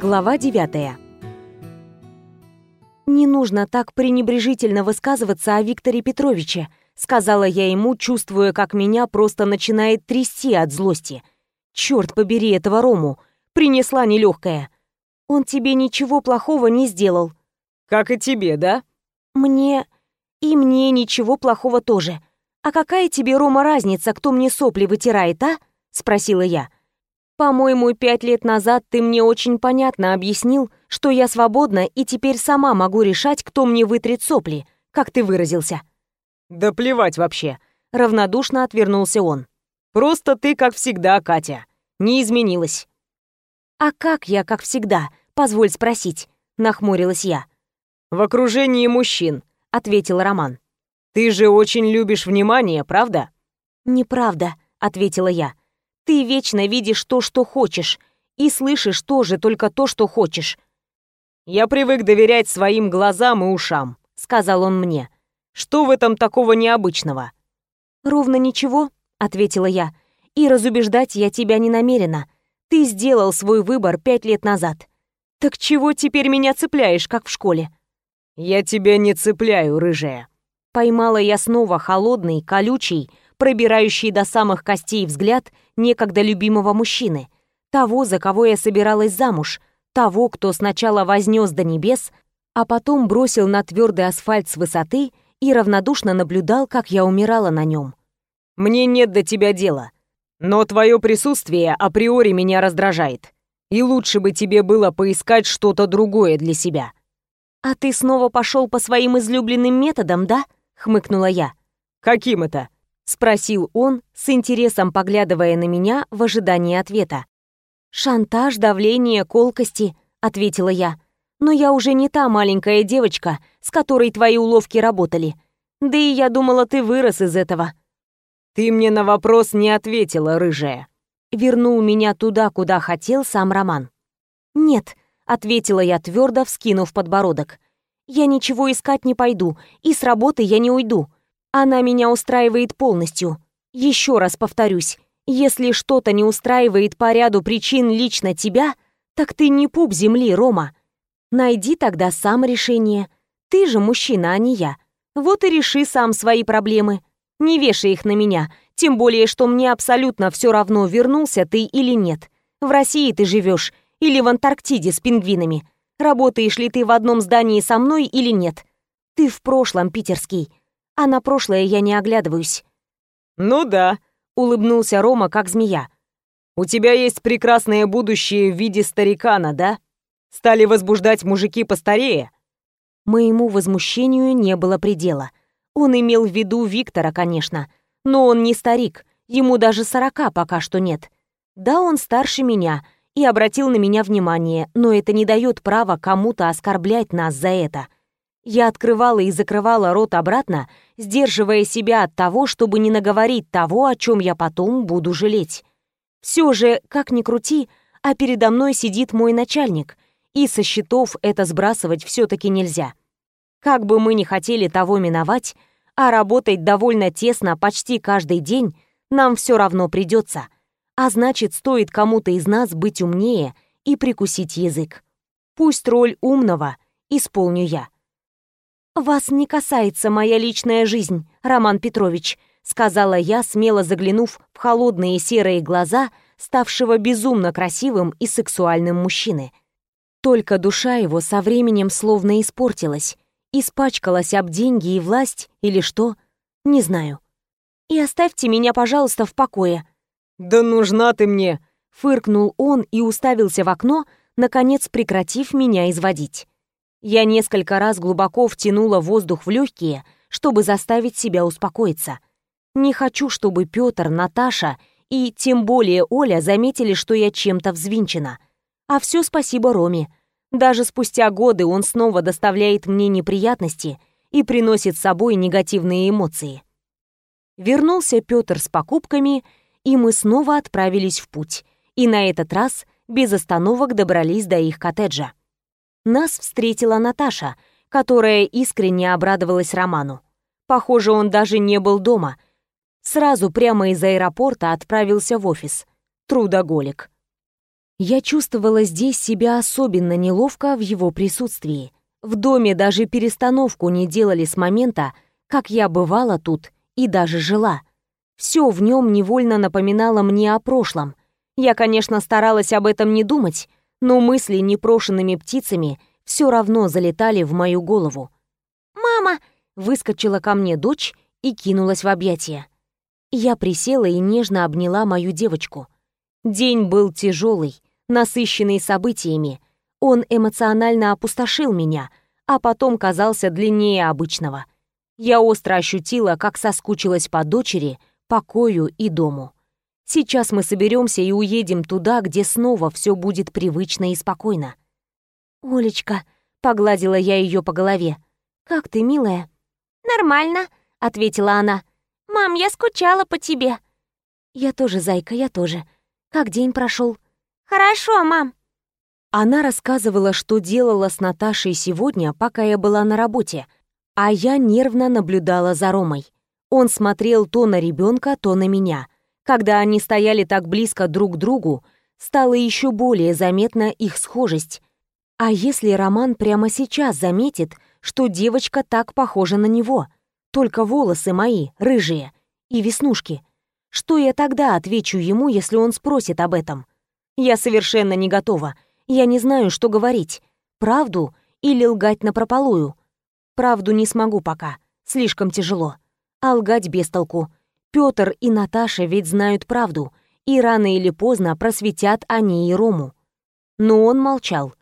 Глава 9. «Не нужно так пренебрежительно высказываться о Викторе Петровиче», сказала я ему, чувствуя, как меня просто начинает трясти от злости. «Черт побери этого Рому! Принесла нелегкая. Он тебе ничего плохого не сделал». «Как и тебе, да?» «Мне... и мне ничего плохого тоже. А какая тебе, Рома, разница, кто мне сопли вытирает, а?» спросила я. По-моему, пять лет назад ты мне очень понятно объяснил, что я свободна и теперь сама могу решать, кто мне вытрет сопли, как ты выразился. Да плевать вообще, равнодушно отвернулся он. Просто ты, как всегда, Катя, не изменилась. А как я, как всегда, позволь спросить, нахмурилась я. В окружении мужчин, ответил Роман. Ты же очень любишь внимание, правда? Неправда, ответила я. Ты вечно видишь то, что хочешь, и слышишь тоже только то, что хочешь. Я привык доверять своим глазам и ушам, сказал он мне. Что в этом такого необычного? Ровно ничего, ответила я. И разубеждать я тебя не намерена. Ты сделал свой выбор пять лет назад. Так чего теперь меня цепляешь, как в школе? Я тебя не цепляю, рыжая. Поймала я снова холодный, колючий, пробирающий до самых костей взгляд некогда любимого мужчины, того, за кого я собиралась замуж, того, кто сначала вознес до небес, а потом бросил на твердый асфальт с высоты и равнодушно наблюдал, как я умирала на нем. «Мне нет до тебя дела, но твое присутствие априори меня раздражает, и лучше бы тебе было поискать что-то другое для себя». «А ты снова пошел по своим излюбленным методам, да?» — хмыкнула я. «Каким это?» Спросил он, с интересом поглядывая на меня в ожидании ответа. Шантаж, давление, колкости, ответила я. Но я уже не та маленькая девочка, с которой твои уловки работали. Да и я думала, ты вырос из этого. Ты мне на вопрос не ответила, рыжая. Вернул меня туда, куда хотел сам Роман. Нет, ответила я твердо, вскинув подбородок. Я ничего искать не пойду, и с работы я не уйду. Она меня устраивает полностью. Еще раз повторюсь, если что-то не устраивает по ряду причин лично тебя, так ты не пуп земли, Рома. Найди тогда сам решение. Ты же мужчина, а не я. Вот и реши сам свои проблемы. Не вешай их на меня, тем более, что мне абсолютно все равно, вернулся ты или нет. В России ты живешь или в Антарктиде с пингвинами. Работаешь ли ты в одном здании со мной или нет. Ты в прошлом, питерский а на прошлое я не оглядываюсь». «Ну да», — улыбнулся Рома, как змея. «У тебя есть прекрасное будущее в виде старикана, да? Стали возбуждать мужики постарее?» Моему возмущению не было предела. Он имел в виду Виктора, конечно, но он не старик, ему даже сорока пока что нет. Да, он старше меня и обратил на меня внимание, но это не дает права кому-то оскорблять нас за это. Я открывала и закрывала рот обратно, сдерживая себя от того, чтобы не наговорить того, о чем я потом буду жалеть. Все же, как ни крути, а передо мной сидит мой начальник, и со счетов это сбрасывать все-таки нельзя. Как бы мы ни хотели того миновать, а работать довольно тесно почти каждый день нам все равно придется. А значит, стоит кому-то из нас быть умнее и прикусить язык. Пусть роль умного исполню я. «Вас не касается моя личная жизнь, Роман Петрович», сказала я, смело заглянув в холодные серые глаза ставшего безумно красивым и сексуальным мужчины. Только душа его со временем словно испортилась, испачкалась об деньги и власть или что, не знаю. «И оставьте меня, пожалуйста, в покое». «Да нужна ты мне!» Фыркнул он и уставился в окно, наконец прекратив меня изводить. Я несколько раз глубоко втянула воздух в легкие, чтобы заставить себя успокоиться. Не хочу, чтобы Петр, Наташа и тем более Оля заметили, что я чем-то взвинчена. А все спасибо Роме. Даже спустя годы он снова доставляет мне неприятности и приносит с собой негативные эмоции. Вернулся Петр с покупками, и мы снова отправились в путь. И на этот раз без остановок добрались до их коттеджа нас встретила Наташа, которая искренне обрадовалась Роману. Похоже, он даже не был дома. Сразу прямо из аэропорта отправился в офис. Трудоголик. Я чувствовала здесь себя особенно неловко в его присутствии. В доме даже перестановку не делали с момента, как я бывала тут и даже жила. Все в нем невольно напоминало мне о прошлом. Я, конечно, старалась об этом не думать, но мысли непрошенными птицами все равно залетали в мою голову. «Мама!» — выскочила ко мне дочь и кинулась в объятия. Я присела и нежно обняла мою девочку. День был тяжелый, насыщенный событиями. Он эмоционально опустошил меня, а потом казался длиннее обычного. Я остро ощутила, как соскучилась по дочери, покою и дому. Сейчас мы соберемся и уедем туда, где снова все будет привычно и спокойно. «Олечка», — погладила я ее по голове, — «как ты, милая?» «Нормально», — ответила она. «Мам, я скучала по тебе». «Я тоже, зайка, я тоже. Как день прошел? «Хорошо, мам». Она рассказывала, что делала с Наташей сегодня, пока я была на работе, а я нервно наблюдала за Ромой. Он смотрел то на ребенка, то на меня. Когда они стояли так близко друг к другу, стала еще более заметна их схожесть. А если Роман прямо сейчас заметит, что девочка так похожа на него — только волосы мои, рыжие, и веснушки. Что я тогда отвечу ему, если он спросит об этом? Я совершенно не готова. Я не знаю, что говорить. Правду или лгать напропалую? Правду не смогу пока. Слишком тяжело. А лгать без толку. Пётр и Наташа ведь знают правду, и рано или поздно просветят они и Рому. Но он молчал.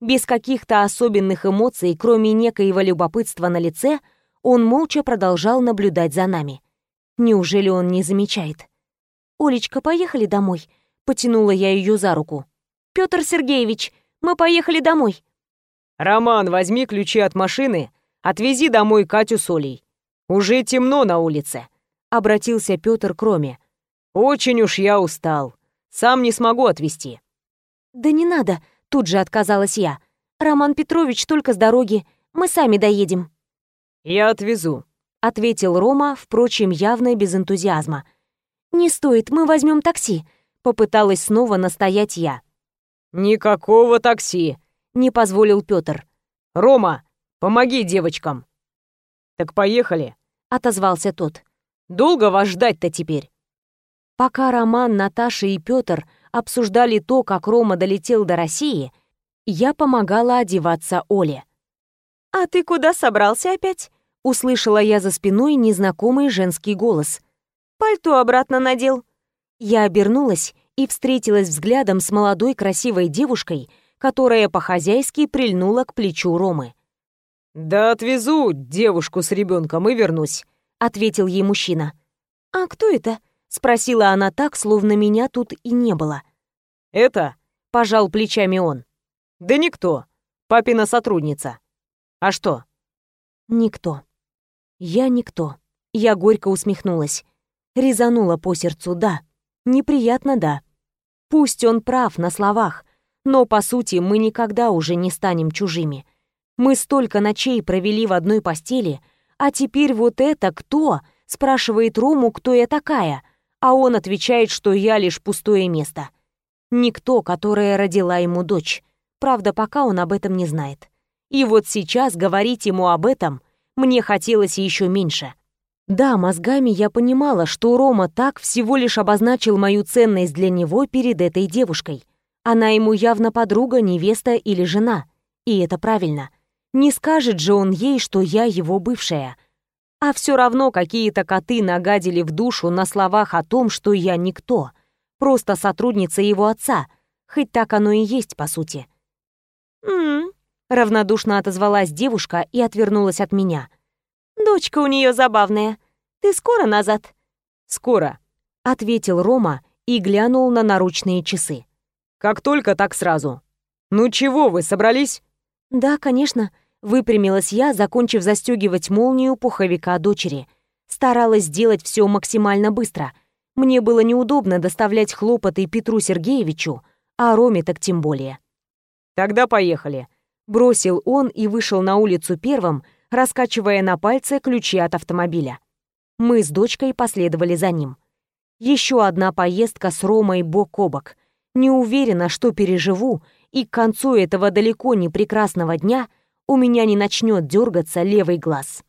Без каких-то особенных эмоций, кроме некоего любопытства на лице, он молча продолжал наблюдать за нами. Неужели он не замечает? «Олечка, поехали домой?» Потянула я ее за руку. «Петр Сергеевич, мы поехали домой!» «Роман, возьми ключи от машины, отвези домой Катю с Олей. Уже темно на улице», — обратился Петр к Роме. «Очень уж я устал. Сам не смогу отвезти». «Да не надо», — тут же отказалась я. «Роман Петрович только с дороги. Мы сами доедем». «Я отвезу», — ответил Рома, впрочем, явно без энтузиазма. «Не стоит, мы возьмем такси», — попыталась снова настоять я. «Никакого такси», — не позволил Пётр. «Рома, помоги девочкам». «Так поехали», — отозвался тот. «Долго вас ждать-то теперь?» Пока Роман, Наташа и Пётр обсуждали то, как Рома долетел до России, я помогала одеваться Оле. «А ты куда собрался опять?» — услышала я за спиной незнакомый женский голос. «Пальто обратно надел». Я обернулась и встретилась взглядом с молодой красивой девушкой, которая по-хозяйски прильнула к плечу Ромы. «Да отвезу девушку с ребенком и вернусь», — ответил ей мужчина. «А кто это?» — спросила она так, словно меня тут и не было. «Это?» — пожал плечами он. «Да никто. Папина сотрудница». А что? Никто. Я никто. Я горько усмехнулась. Резанула по сердцу, да. Неприятно, да. Пусть он прав на словах, но по сути мы никогда уже не станем чужими. Мы столько ночей провели в одной постели, а теперь вот это кто? Спрашивает Рому, кто я такая, а он отвечает, что я лишь пустое место. Никто, которая родила ему дочь. Правда, пока он об этом не знает. И вот сейчас говорить ему об этом мне хотелось еще меньше. Да, мозгами я понимала, что Рома так всего лишь обозначил мою ценность для него перед этой девушкой. Она ему явно подруга, невеста или жена. И это правильно. Не скажет же он ей, что я его бывшая. А все равно какие-то коты нагадили в душу на словах о том, что я никто. Просто сотрудница его отца. Хоть так оно и есть, по сути. «М-м, Равнодушно отозвалась девушка и отвернулась от меня. «Дочка у нее забавная. Ты скоро назад?» «Скоро», — ответил Рома и глянул на наручные часы. «Как только, так сразу. Ну чего вы, собрались?» «Да, конечно», — выпрямилась я, закончив застегивать молнию пуховика дочери. Старалась сделать все максимально быстро. Мне было неудобно доставлять хлопоты Петру Сергеевичу, а Роме так тем более. «Тогда поехали», Бросил он и вышел на улицу первым, раскачивая на пальце ключи от автомобиля. Мы с дочкой последовали за ним. Еще одна поездка с Ромой бок о бок. Не уверена, что переживу, и к концу этого далеко не прекрасного дня у меня не начнет дергаться левый глаз.